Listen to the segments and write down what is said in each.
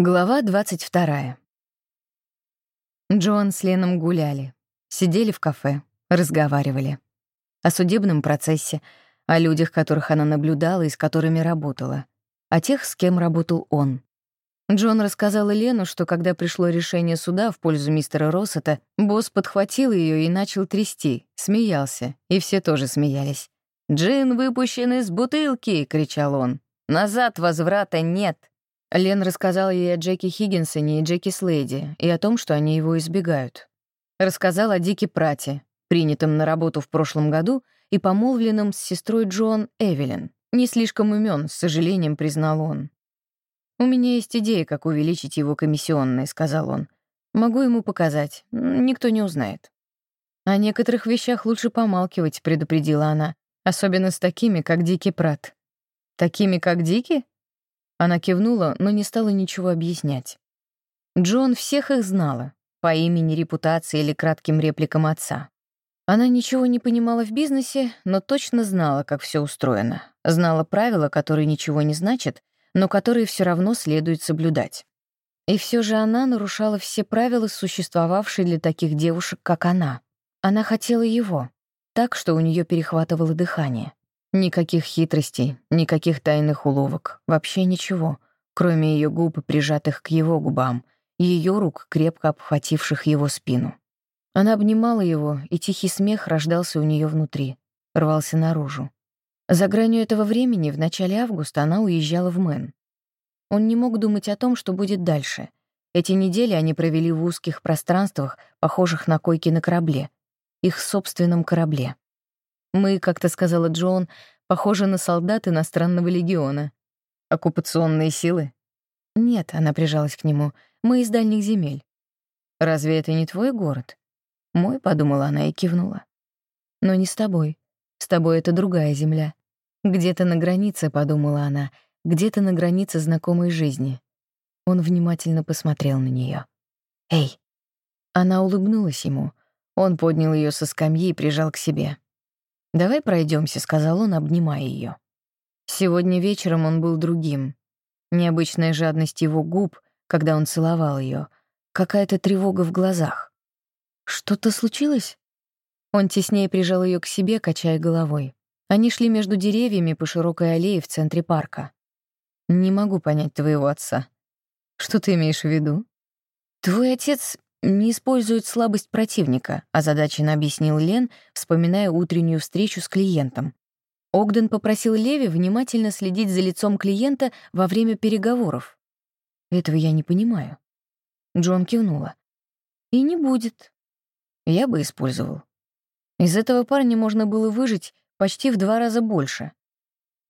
Глава 22. Джоан с Леном гуляли, сидели в кафе, разговаривали. О судебном процессе, о людях, которых она наблюдала и с которыми работала, о тех, с кем работал он. Джон рассказала Лену, что когда пришло решение суда в пользу мистера Россета, босс подхватил ее и начал трясти, смеялся, и все тоже смеялись. «Джин выпущен из бутылки!» — кричал он. «Назад возврата нет!» Лен рассказала ей о Джеки Хиггинсоне и Джеки Слейде и о том, что они его избегают. Рассказал о Дике Прате, принятом на работу в прошлом году и помолвленном с сестрой Джон Эвелин. Не слишком умен, с сожалением признал он. «У меня есть идея, как увеличить его комиссионные», — сказал он. «Могу ему показать. Никто не узнает». «О некоторых вещах лучше помалкивать», — предупредила она. «Особенно с такими, как Дикий Прат». «Такими, как Дики?» Она кивнула, но не стала ничего объяснять. Джон всех их знала, по имени, репутации или кратким репликам отца. Она ничего не понимала в бизнесе, но точно знала, как все устроено. Знала правила, которые ничего не значат, но которые все равно следует соблюдать. И все же она нарушала все правила, существовавшие для таких девушек, как она. Она хотела его, так что у нее перехватывало дыхание. Никаких хитростей, никаких тайных уловок, вообще ничего, кроме ее губ, прижатых к его губам, ее рук, крепко обхвативших его спину. Она обнимала его, и тихий смех рождался у нее внутри, рвался наружу. За гранью этого времени, в начале августа, она уезжала в Мэн. Он не мог думать о том, что будет дальше. Эти недели они провели в узких пространствах, похожих на койки на корабле. Их собственном корабле. Мы, как-то сказала Джон, похожи на солдат иностранного легиона. Оккупационные силы? Нет, она прижалась к нему. Мы из дальних земель. Разве это не твой город? Мой, подумала она и кивнула. Но не с тобой. С тобой это другая земля. Где-то на границе, подумала она, где-то на границе знакомой жизни. Он внимательно посмотрел на нее. Эй. Она улыбнулась ему. Он поднял ее со скамьи и прижал к себе. «Давай пройдемся, сказал он, обнимая ее. Сегодня вечером он был другим. Необычная жадность его губ, когда он целовал ее, какая-то тревога в глазах. «Что-то случилось?» Он теснее прижал ее к себе, качая головой. Они шли между деревьями по широкой аллее в центре парка. «Не могу понять твоего отца. Что ты имеешь в виду?» «Твой отец не используют слабость противника», — озадаченно объяснил Лен, вспоминая утреннюю встречу с клиентом. Огден попросил Леви внимательно следить за лицом клиента во время переговоров. «Этого я не понимаю». Джон кивнула. «И не будет. Я бы использовал. Из этого парня можно было выжить почти в два раза больше».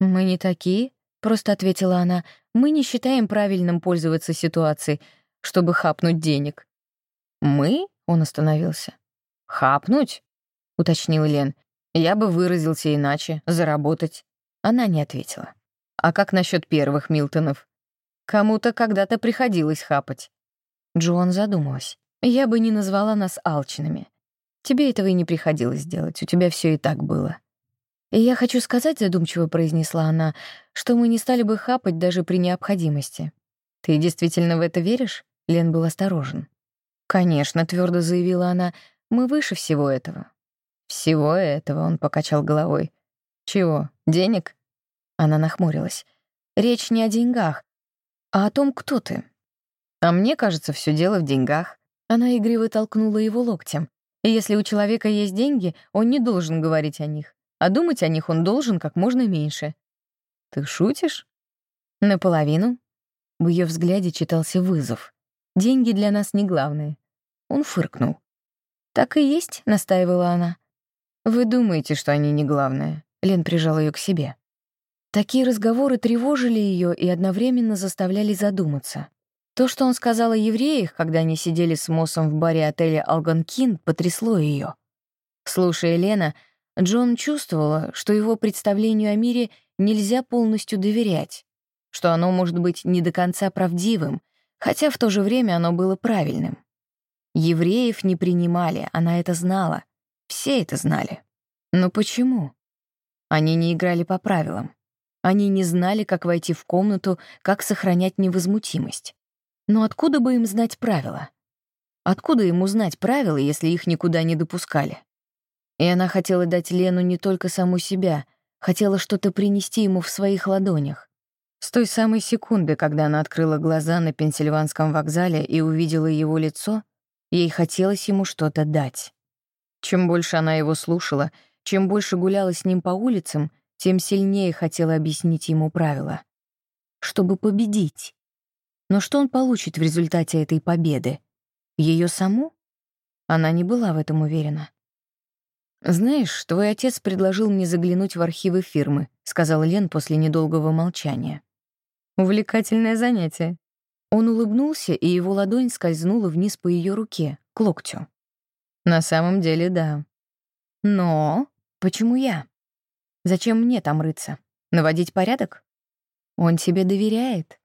«Мы не такие», — просто ответила она. «Мы не считаем правильным пользоваться ситуацией, чтобы хапнуть денег. «Мы?» — он остановился. «Хапнуть?» — уточнил Лен. «Я бы выразился иначе. Заработать». Она не ответила. «А как насчет первых Милтонов?» «Кому-то когда-то приходилось хапать». Джоан задумалась. «Я бы не назвала нас алчными. Тебе этого и не приходилось делать, у тебя все и так было». «И я хочу сказать», — задумчиво произнесла она, «что мы не стали бы хапать даже при необходимости». «Ты действительно в это веришь?» Лен был осторожен. «Конечно», — твердо заявила она, — «мы выше всего этого». «Всего этого», — он покачал головой. «Чего, денег?» Она нахмурилась. «Речь не о деньгах, а о том, кто ты». «А мне кажется, все дело в деньгах». Она игриво толкнула его локтем. И если у человека есть деньги, он не должен говорить о них, а думать о них он должен как можно меньше. «Ты шутишь?» «Наполовину». В ее взгляде читался вызов. Деньги для нас не главное. Он фыркнул. «Так и есть», — настаивала она. «Вы думаете, что они не главное?» Лен прижал ее к себе. Такие разговоры тревожили ее и одновременно заставляли задуматься. То, что он сказал о евреях, когда они сидели с Моссом в баре отеля «Алганкин», потрясло ее. Слушая Лена, Джон чувствовала, что его представлению о мире нельзя полностью доверять, что оно может быть не до конца правдивым, хотя в то же время оно было правильным. Евреев не принимали, она это знала. Все это знали. Но почему? Они не играли по правилам. Они не знали, как войти в комнату, как сохранять невозмутимость. Но откуда бы им знать правила? Откуда ему знать правила, если их никуда не допускали? И она хотела дать Лену не только саму себя, хотела что-то принести ему в своих ладонях. С той самой секунды, когда она открыла глаза на Пенсильванском вокзале и увидела его лицо, ей хотелось ему что-то дать. Чем больше она его слушала, чем больше гуляла с ним по улицам, тем сильнее хотела объяснить ему правила. Чтобы победить. Но что он получит в результате этой победы? Ее саму? Она не была в этом уверена. «Знаешь, твой отец предложил мне заглянуть в архивы фирмы», — сказал Лен после недолгого молчания. «Увлекательное занятие». Он улыбнулся, и его ладонь скользнула вниз по ее руке, к локтю. «На самом деле, да. Но почему я? Зачем мне там рыться? Наводить порядок? Он тебе доверяет?»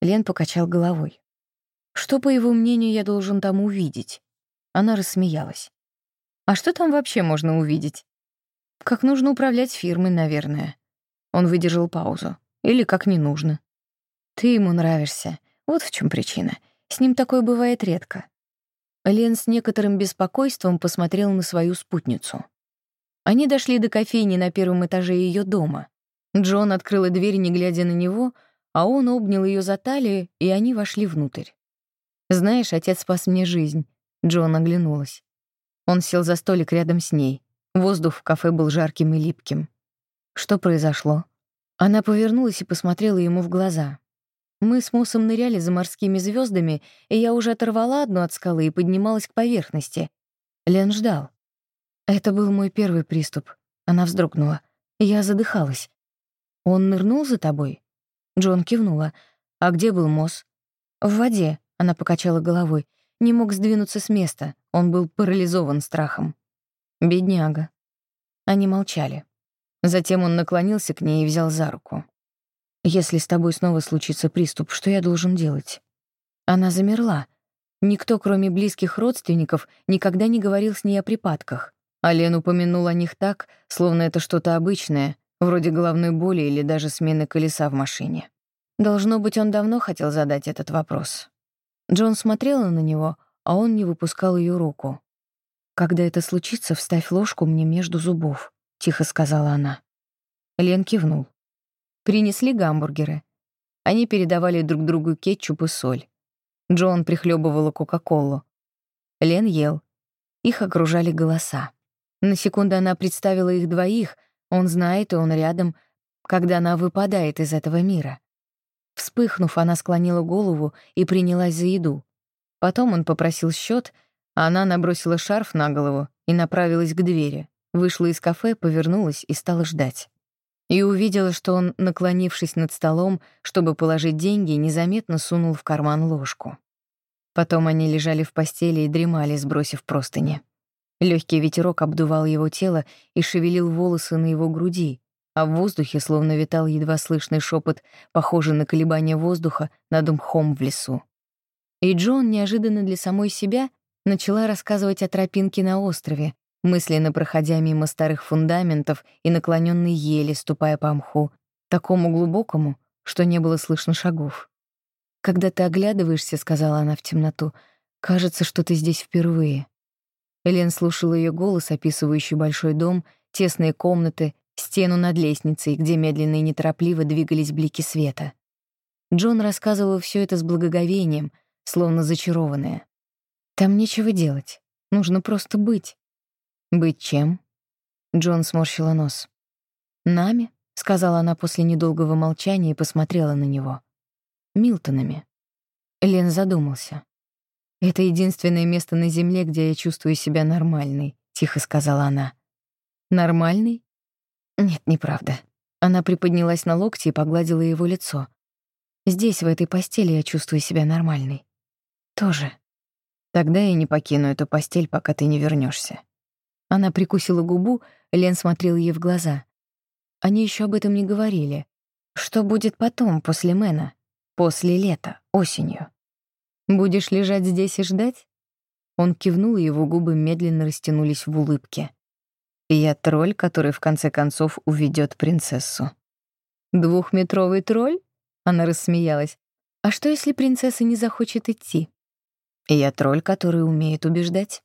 Лен покачал головой. «Что, по его мнению, я должен там увидеть?» Она рассмеялась. А что там вообще можно увидеть? Как нужно управлять фирмой, наверное. Он выдержал паузу. Или как не нужно. Ты ему нравишься. Вот в чем причина. С ним такое бывает редко. Лен с некоторым беспокойством посмотрел на свою спутницу. Они дошли до кофейни на первом этаже ее дома. Джон открыла дверь, не глядя на него, а он обнял ее за талию, и они вошли внутрь. «Знаешь, отец спас мне жизнь», — Джон оглянулась. Он сел за столик рядом с ней. Воздух в кафе был жарким и липким. Что произошло? Она повернулась и посмотрела ему в глаза. Мы с Мусом ныряли за морскими звездами, и я уже оторвала одну от скалы и поднималась к поверхности. Лен ждал. Это был мой первый приступ. Она вздрогнула. Я задыхалась. «Он нырнул за тобой?» Джон кивнула. «А где был Мосс?» «В воде», — она покачала головой. Не мог сдвинуться с места. Он был парализован страхом. Бедняга. Они молчали. Затем он наклонился к ней и взял за руку. «Если с тобой снова случится приступ, что я должен делать?» Она замерла. Никто, кроме близких родственников, никогда не говорил с ней о припадках. А Лен упомянул о них так, словно это что-то обычное, вроде головной боли или даже смены колеса в машине. Должно быть, он давно хотел задать этот вопрос. Джон смотрела на него, а он не выпускал ее руку. «Когда это случится, вставь ложку мне между зубов», — тихо сказала она. Лен кивнул. Принесли гамбургеры. Они передавали друг другу кетчуп и соль. Джон прихлебывала Кока-Колу. Лен ел. Их окружали голоса. На секунду она представила их двоих, он знает, и он рядом, когда она выпадает из этого мира. Вспыхнув, она склонила голову и принялась за еду. Потом он попросил счет, а она набросила шарф на голову и направилась к двери, вышла из кафе, повернулась и стала ждать. И увидела, что он, наклонившись над столом, чтобы положить деньги, незаметно сунул в карман ложку. Потом они лежали в постели и дремали, сбросив простыни. Легкий ветерок обдувал его тело и шевелил волосы на его груди, а в воздухе словно витал едва слышный шепот, похожий на колебания воздуха над мхом в лесу. И Джон, неожиданно для самой себя, начала рассказывать о тропинке на острове, мысленно проходя мимо старых фундаментов и наклоненной ели, ступая по мху, такому глубокому, что не было слышно шагов. «Когда ты оглядываешься», — сказала она в темноту, — «кажется, что ты здесь впервые». Элен слушала ее голос, описывающий большой дом, тесные комнаты, стену над лестницей, где медленно и неторопливо двигались блики света. Джон рассказывал все это с благоговением — словно зачарованная. Там нечего делать. Нужно просто быть. Быть чем? Джон сморщила нос. Нами, сказала она после недолгого молчания и посмотрела на него. Милтонами. Лен задумался. Это единственное место на земле, где я чувствую себя нормальной, тихо сказала она. Нормальный? Нет, неправда. Она приподнялась на локти и погладила его лицо. Здесь, в этой постели, я чувствую себя нормальной. Тоже. Тогда я не покину эту постель, пока ты не вернешься. Она прикусила губу, Лен смотрел ей в глаза. Они еще об этом не говорили. Что будет потом, после Мэна? После лета, осенью? Будешь лежать здесь и ждать? Он кивнул, и его губы медленно растянулись в улыбке. Я тролль, который в конце концов уведет принцессу. Двухметровый тролль? Она рассмеялась. А что, если принцесса не захочет идти? Я тролль, который умеет убеждать.